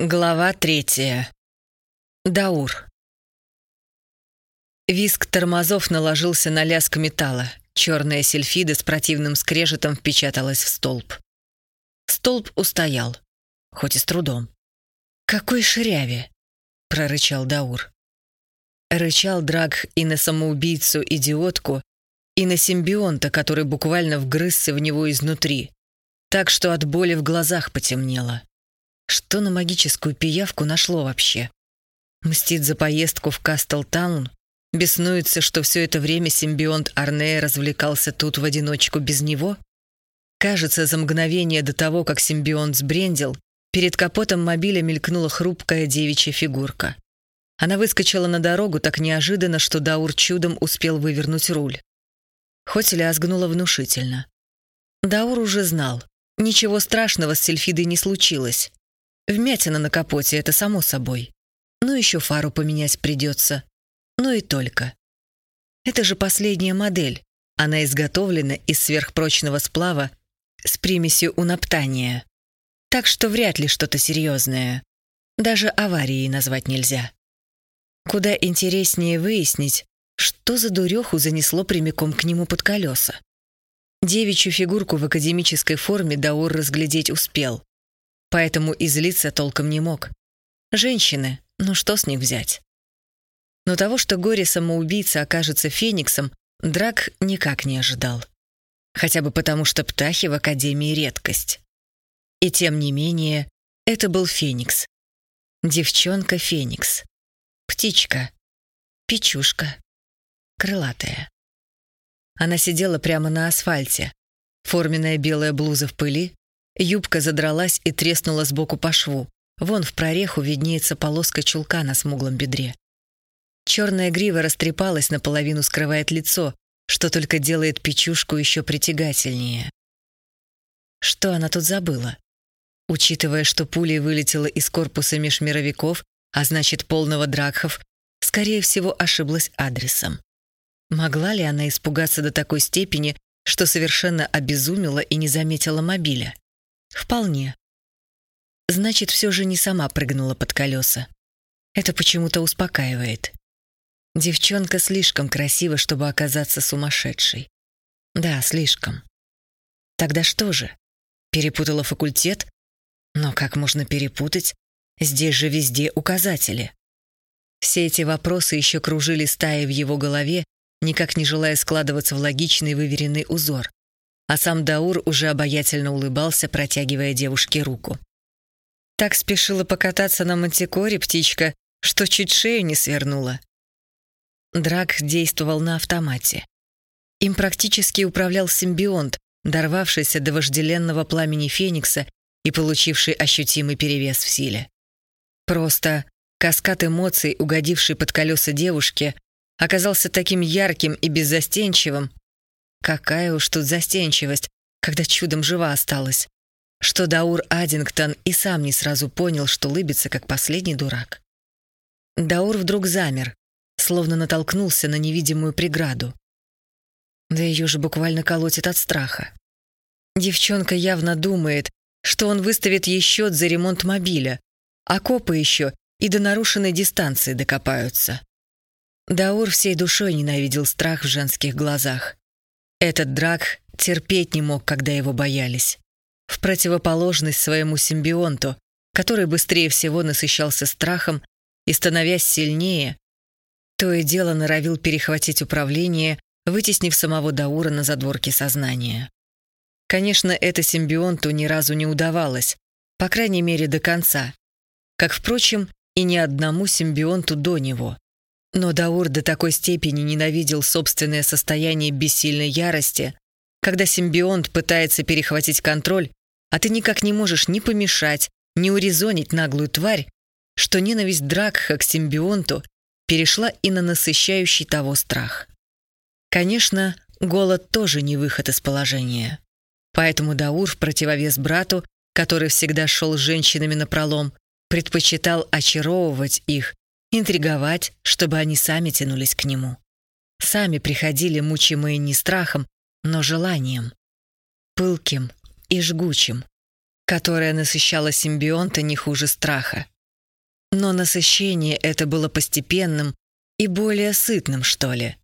Глава третья. Даур. Виск тормозов наложился на лязг металла. Черная сельфида с противным скрежетом впечаталась в столб. Столб устоял, хоть и с трудом. «Какой ширяве!» — прорычал Даур. Рычал Драг и на самоубийцу-идиотку, и на симбионта, который буквально вгрызся в него изнутри, так что от боли в глазах потемнело. Что на магическую пиявку нашло вообще? Мстит за поездку в Кастлтаун? Беснуется, что все это время симбионт Арнея развлекался тут в одиночку без него? Кажется, за мгновение до того, как симбионт сбрендил, перед капотом мобиля мелькнула хрупкая девичья фигурка. Она выскочила на дорогу так неожиданно, что Даур чудом успел вывернуть руль. Хоть лязгнула внушительно. Даур уже знал, ничего страшного с Сельфидой не случилось. Вмятина на капоте — это само собой. Ну, еще фару поменять придется. Ну и только. Это же последняя модель. Она изготовлена из сверхпрочного сплава с примесью унаптания. Так что вряд ли что-то серьезное. Даже аварией назвать нельзя. Куда интереснее выяснить, что за дуреху занесло прямиком к нему под колеса. Девичью фигурку в академической форме Даур разглядеть успел поэтому и злиться толком не мог. Женщины, ну что с них взять? Но того, что горе-самоубийца окажется фениксом, Драк никак не ожидал. Хотя бы потому, что птахи в Академии редкость. И тем не менее, это был феникс. Девчонка-феникс. Птичка. Печушка. Крылатая. Она сидела прямо на асфальте. Форменная белая блуза в пыли, Юбка задралась и треснула сбоку по шву. Вон в прореху виднеется полоска чулка на смуглом бедре. Черная грива растрепалась, наполовину скрывает лицо, что только делает печушку еще притягательнее. Что она тут забыла? Учитывая, что пулей вылетела из корпуса межмировиков, а значит полного дракхов, скорее всего, ошиблась адресом. Могла ли она испугаться до такой степени, что совершенно обезумела и не заметила мобиля? Вполне. Значит, все же не сама прыгнула под колеса. Это почему-то успокаивает. Девчонка слишком красива, чтобы оказаться сумасшедшей. Да, слишком. Тогда что же? Перепутала факультет? Но как можно перепутать? Здесь же везде указатели. Все эти вопросы еще кружили стаи в его голове, никак не желая складываться в логичный выверенный узор а сам Даур уже обаятельно улыбался, протягивая девушке руку. Так спешила покататься на мантикоре птичка, что чуть шею не свернула. Драк действовал на автомате. Им практически управлял симбионт, дорвавшийся до вожделенного пламени Феникса и получивший ощутимый перевес в силе. Просто каскад эмоций, угодивший под колеса девушки, оказался таким ярким и беззастенчивым, Какая уж тут застенчивость, когда чудом жива осталась. Что Даур Аддингтон и сам не сразу понял, что лыбится, как последний дурак. Даур вдруг замер, словно натолкнулся на невидимую преграду. Да ее же буквально колотит от страха. Девчонка явно думает, что он выставит ей счет за ремонт мобиля, а копы еще и до нарушенной дистанции докопаются. Даур всей душой ненавидел страх в женских глазах. Этот драк терпеть не мог, когда его боялись. В противоположность своему симбионту, который быстрее всего насыщался страхом и, становясь сильнее, то и дело норовил перехватить управление, вытеснив самого Даура на задворке сознания. Конечно, это симбионту ни разу не удавалось, по крайней мере, до конца. Как, впрочем, и ни одному симбионту до него. Но Даур до такой степени ненавидел собственное состояние бессильной ярости, когда симбионт пытается перехватить контроль, а ты никак не можешь ни помешать, ни урезонить наглую тварь, что ненависть Дракха к симбионту перешла и на насыщающий того страх. Конечно, голод тоже не выход из положения. Поэтому Даур в противовес брату, который всегда шел с женщинами напролом, предпочитал очаровывать их интриговать, чтобы они сами тянулись к нему. Сами приходили, мучимые не страхом, но желанием. Пылким и жгучим. которое насыщало симбионта не хуже страха. Но насыщение это было постепенным и более сытным, что ли.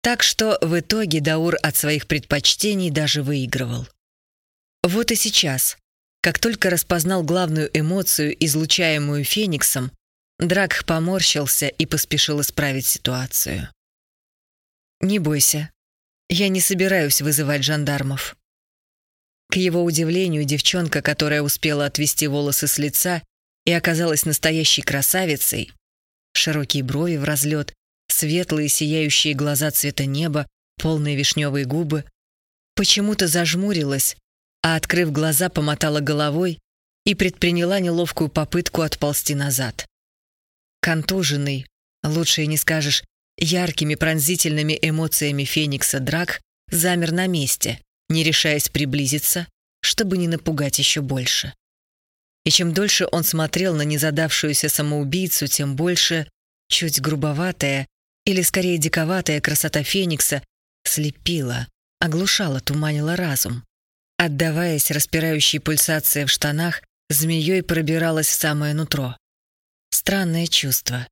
Так что в итоге Даур от своих предпочтений даже выигрывал. Вот и сейчас, как только распознал главную эмоцию, излучаемую Фениксом, Дракх поморщился и поспешил исправить ситуацию. «Не бойся, я не собираюсь вызывать жандармов». К его удивлению, девчонка, которая успела отвести волосы с лица и оказалась настоящей красавицей, широкие брови в разлет, светлые сияющие глаза цвета неба, полные вишневые губы, почему-то зажмурилась, а, открыв глаза, помотала головой и предприняла неловкую попытку отползти назад. Контуженный, лучше и не скажешь, яркими пронзительными эмоциями Феникса Драк замер на месте, не решаясь приблизиться, чтобы не напугать еще больше. И чем дольше он смотрел на незадавшуюся самоубийцу, тем больше чуть грубоватая или скорее диковатая красота Феникса слепила, оглушала, туманила разум. Отдаваясь распирающей пульсации в штанах, змеей пробиралась в самое нутро. Странное чувство.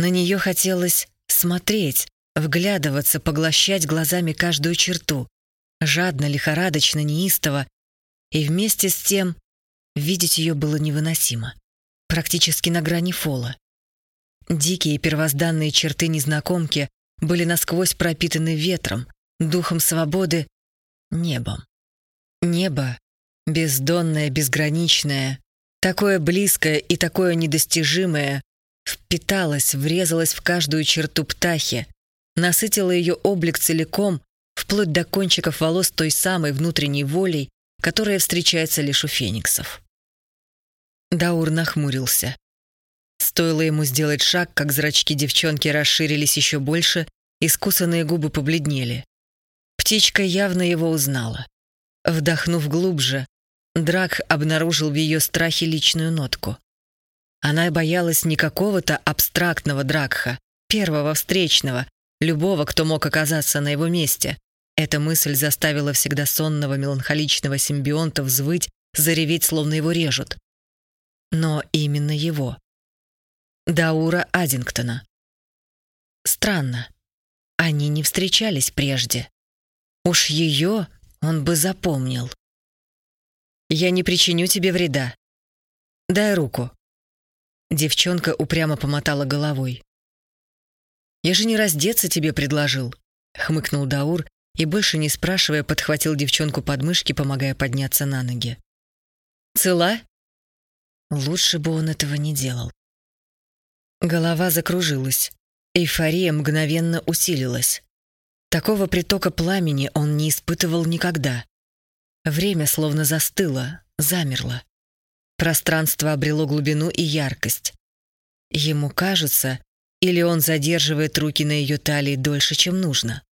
На нее хотелось смотреть, вглядываться, поглощать глазами каждую черту, жадно, лихорадочно, неистово, и вместе с тем видеть ее было невыносимо, практически на грани фола. Дикие первозданные черты незнакомки были насквозь пропитаны ветром, духом свободы, небом. Небо, бездонное, безграничное, такое близкое и такое недостижимое, впиталось, врезалось в каждую черту птахи, насытило ее облик целиком, вплоть до кончиков волос той самой внутренней волей, которая встречается лишь у фениксов. Даур нахмурился. Стоило ему сделать шаг, как зрачки девчонки расширились еще больше, искусанные губы побледнели. Птичка явно его узнала. Вдохнув глубже, Драк обнаружил в ее страхе личную нотку. Она боялась не какого-то абстрактного Дракха, первого встречного, любого, кто мог оказаться на его месте. Эта мысль заставила всегда сонного меланхоличного симбионта взвыть, зареветь, словно его режут. Но именно его. Даура Аддингтона. Странно. Они не встречались прежде. Уж ее он бы запомнил. «Я не причиню тебе вреда. Дай руку». Девчонка упрямо помотала головой. «Я же не раздеться тебе предложил», — хмыкнул Даур и, больше не спрашивая, подхватил девчонку под мышки, помогая подняться на ноги. «Цела?» Лучше бы он этого не делал. Голова закружилась. Эйфория мгновенно усилилась. Такого притока пламени он не испытывал никогда. Время словно застыло, замерло. Пространство обрело глубину и яркость. Ему кажется, или он задерживает руки на ее талии дольше, чем нужно.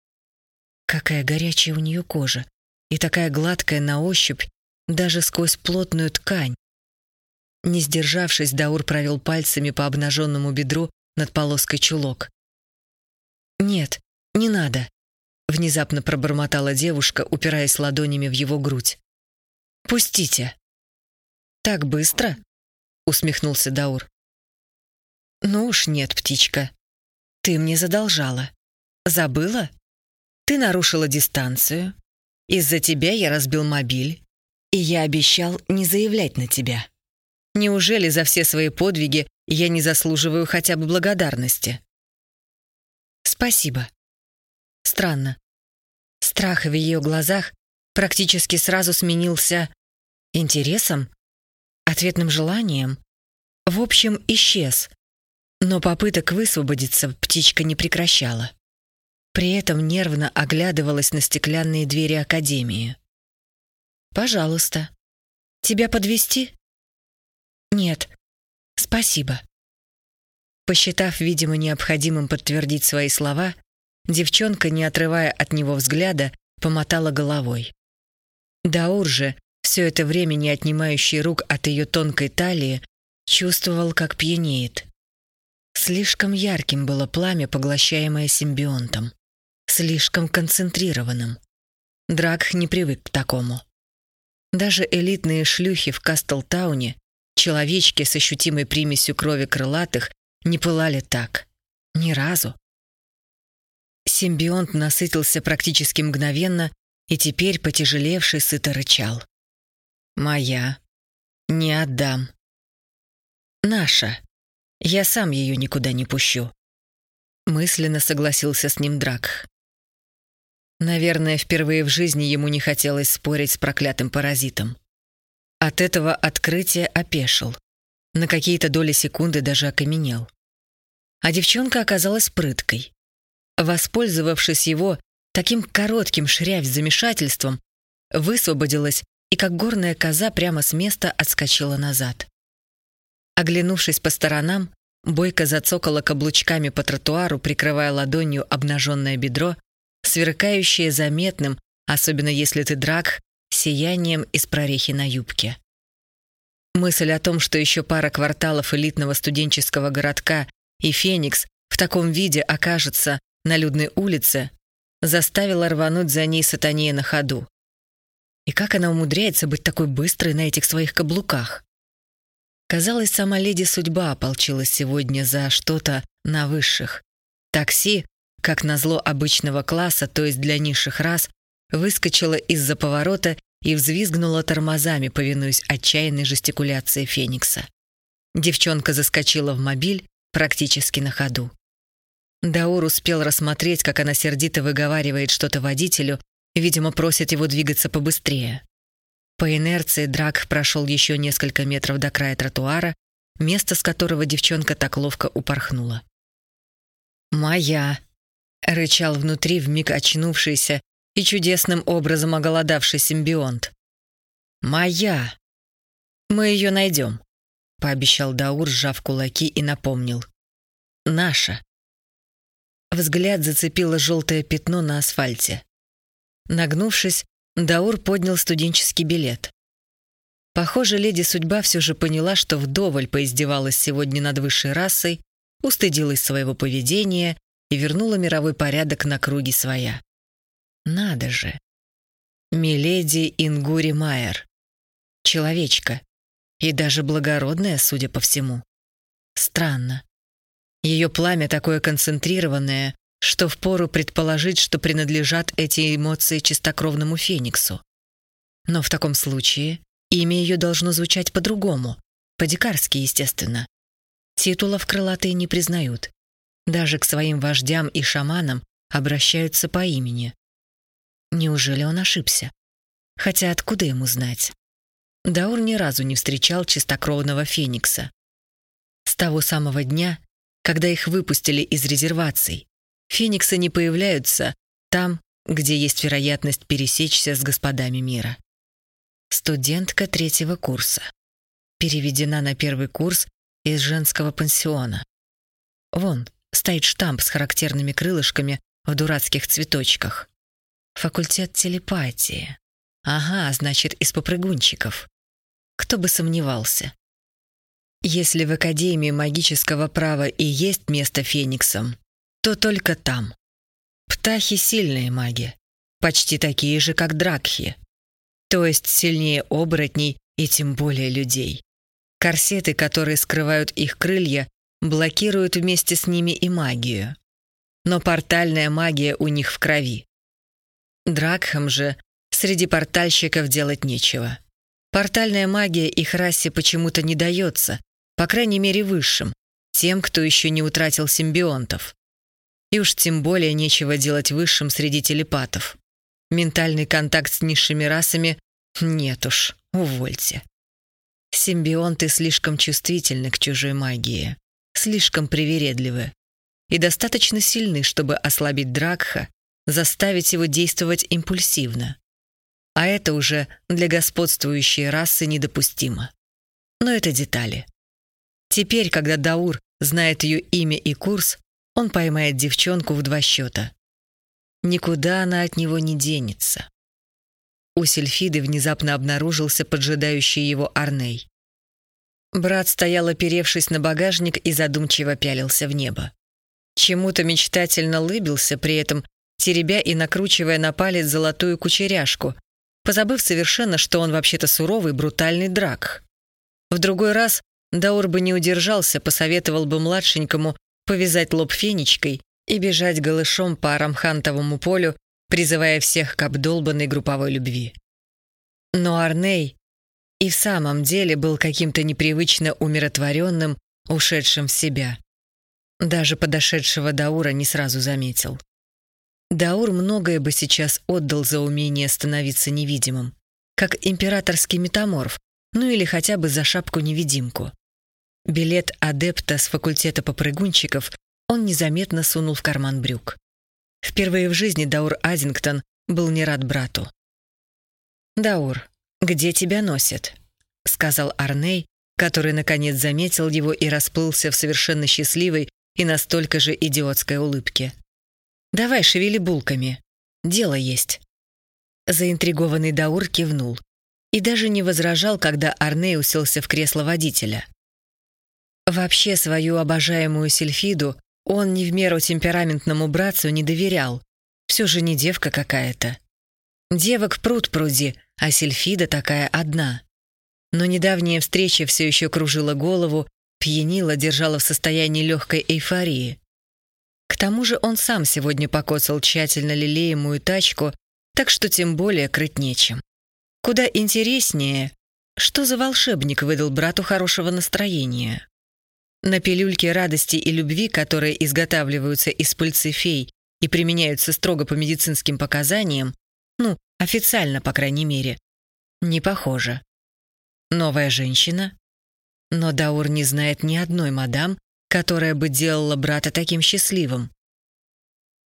Какая горячая у нее кожа, и такая гладкая на ощупь, даже сквозь плотную ткань. Не сдержавшись, Даур провел пальцами по обнаженному бедру над полоской чулок. «Нет, не надо», Внезапно пробормотала девушка, упираясь ладонями в его грудь. «Пустите!» «Так быстро?» — усмехнулся Даур. «Ну уж нет, птичка. Ты мне задолжала. Забыла? Ты нарушила дистанцию. Из-за тебя я разбил мобиль, и я обещал не заявлять на тебя. Неужели за все свои подвиги я не заслуживаю хотя бы благодарности?» «Спасибо», Странно. Страх в ее глазах практически сразу сменился интересом, ответным желанием. В общем, исчез. Но попыток высвободиться птичка не прекращала. При этом нервно оглядывалась на стеклянные двери Академии. «Пожалуйста. Тебя подвести? «Нет. Спасибо». Посчитав, видимо, необходимым подтвердить свои слова, Девчонка, не отрывая от него взгляда, помотала головой. Даур же, все это время не отнимающий рук от ее тонкой талии, чувствовал, как пьянеет. Слишком ярким было пламя, поглощаемое симбионтом. Слишком концентрированным. Дракх не привык к такому. Даже элитные шлюхи в Кастлтауне, человечки с ощутимой примесью крови крылатых, не пылали так. Ни разу. Симбионт насытился практически мгновенно и теперь, потяжелевший, сыто рычал. «Моя. Не отдам. Наша. Я сам ее никуда не пущу». Мысленно согласился с ним Драк. Наверное, впервые в жизни ему не хотелось спорить с проклятым паразитом. От этого открытия опешил. На какие-то доли секунды даже окаменел. А девчонка оказалась прыткой. Воспользовавшись его таким коротким шрявь замешательством, высвободилась и, как горная коза, прямо с места отскочила назад. Оглянувшись по сторонам, Бойко зацокала каблучками по тротуару, прикрывая ладонью обнаженное бедро, сверкающее заметным, особенно если ты драк, сиянием из прорехи на юбке. Мысль о том, что еще пара кварталов элитного студенческого городка и Феникс в таком виде окажется на людной улице, заставила рвануть за ней сатанея на ходу. И как она умудряется быть такой быстрой на этих своих каблуках? Казалось, сама леди судьба ополчилась сегодня за что-то на высших. Такси, как назло обычного класса, то есть для низших рас, выскочила из-за поворота и взвизгнула тормозами, повинуясь отчаянной жестикуляции Феникса. Девчонка заскочила в мобиль практически на ходу. Даур успел рассмотреть, как она сердито выговаривает что-то водителю, видимо, просит его двигаться побыстрее. По инерции Драк прошел еще несколько метров до края тротуара, место с которого девчонка так ловко упорхнула. «Моя!» — рычал внутри вмиг очнувшийся и чудесным образом оголодавший симбионт. «Моя!» «Мы ее найдем», — пообещал Даур, сжав кулаки и напомнил. «Наша!» Взгляд зацепило желтое пятно на асфальте. Нагнувшись, Даур поднял студенческий билет. Похоже, леди судьба все же поняла, что вдоволь поиздевалась сегодня над высшей расой, устыдилась своего поведения и вернула мировой порядок на круги своя. Надо же. Миледи Ингури Майер. Человечка. И даже благородная, судя по всему. Странно. Ее пламя такое концентрированное, что впору предположить, что принадлежат эти эмоции чистокровному Фениксу. Но в таком случае имя ее должно звучать по-другому, по-дикарски, естественно. Титулов крылатые не признают. Даже к своим вождям и шаманам обращаются по имени. Неужели он ошибся? Хотя откуда ему знать? Даур ни разу не встречал чистокровного Феникса. С того самого дня, когда их выпустили из резерваций. Фениксы не появляются там, где есть вероятность пересечься с господами мира. Студентка третьего курса. Переведена на первый курс из женского пансиона. Вон, стоит штамп с характерными крылышками в дурацких цветочках. Факультет телепатии. Ага, значит, из попрыгунчиков. Кто бы сомневался. Если в Академии магического права и есть место фениксам, то только там. Птахи — сильные маги, почти такие же, как дракхи. То есть сильнее оборотней и тем более людей. Корсеты, которые скрывают их крылья, блокируют вместе с ними и магию. Но портальная магия у них в крови. Дракхам же среди портальщиков делать нечего. Портальная магия их расе почему-то не дается, по крайней мере, высшим, тем, кто еще не утратил симбионтов. И уж тем более нечего делать высшим среди телепатов. Ментальный контакт с низшими расами нет уж, увольте. Симбионты слишком чувствительны к чужой магии, слишком привередливы и достаточно сильны, чтобы ослабить Дракха, заставить его действовать импульсивно. А это уже для господствующей расы недопустимо. Но это детали. Теперь, когда Даур знает ее имя и курс, он поймает девчонку в два счета. Никуда она от него не денется. У Сельфиды внезапно обнаружился поджидающий его Арней. Брат стоял, оперевшись на багажник, и задумчиво пялился в небо. Чему-то мечтательно лыбился, при этом теребя и накручивая на палец золотую кучеряшку, позабыв совершенно, что он вообще-то суровый, брутальный драк. В другой раз Даур бы не удержался, посоветовал бы младшенькому повязать лоб фенечкой и бежать голышом по арамхантовому полю, призывая всех к обдолбанной групповой любви. Но Арней и в самом деле был каким-то непривычно умиротворенным, ушедшим в себя. Даже подошедшего Даура не сразу заметил. Даур многое бы сейчас отдал за умение становиться невидимым, как императорский метаморф, ну или хотя бы за шапку-невидимку. Билет адепта с факультета попрыгунчиков он незаметно сунул в карман брюк. Впервые в жизни Даур Аддингтон был не рад брату. «Даур, где тебя носят?» — сказал Арней, который наконец заметил его и расплылся в совершенно счастливой и настолько же идиотской улыбке. «Давай шевели булками. Дело есть». Заинтригованный Даур кивнул и даже не возражал, когда Арней уселся в кресло водителя. Вообще свою обожаемую Сильфиду он не в меру темпераментному братцу не доверял. Все же не девка какая-то. Девок пруд пруди, а Сильфида такая одна. Но недавняя встреча все еще кружила голову, пьянила, держала в состоянии легкой эйфории. К тому же он сам сегодня покоцал тщательно лелеемую тачку, так что тем более крыть нечем. Куда интереснее, что за волшебник выдал брату хорошего настроения. На пилюльке радости и любви, которые изготавливаются из пыльцы фей и применяются строго по медицинским показаниям, ну, официально, по крайней мере, не похоже. Новая женщина? Но Даур не знает ни одной мадам, которая бы делала брата таким счастливым.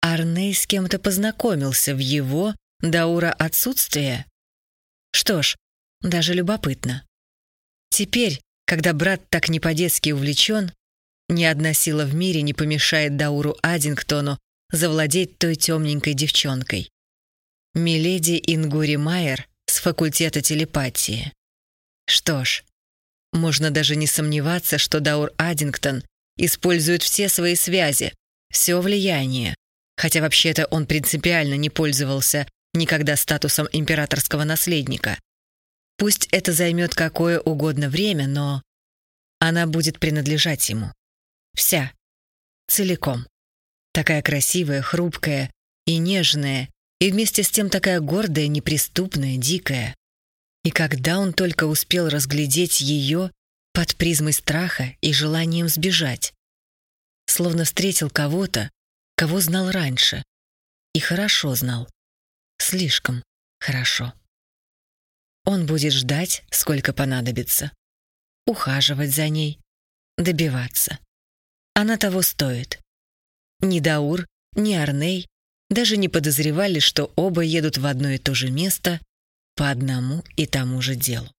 Арней с кем-то познакомился в его, Даура, отсутствие? Что ж, даже любопытно. Теперь, когда брат так не по-детски увлечен, ни одна сила в мире не помешает Дауру Аддингтону завладеть той темненькой девчонкой. Миледи Ингури Майер с факультета телепатии. Что ж, можно даже не сомневаться, что Даур Аддингтон использует все свои связи, все влияние, хотя вообще-то он принципиально не пользовался никогда статусом императорского наследника. Пусть это займет какое угодно время, но она будет принадлежать ему. Вся. Целиком. Такая красивая, хрупкая и нежная, и вместе с тем такая гордая, неприступная, дикая. И когда он только успел разглядеть ее под призмой страха и желанием сбежать. Словно встретил кого-то, кого знал раньше. И хорошо знал. Слишком хорошо. Он будет ждать, сколько понадобится. Ухаживать за ней. Добиваться. Она того стоит. Ни Даур, ни Арней даже не подозревали, что оба едут в одно и то же место по одному и тому же делу.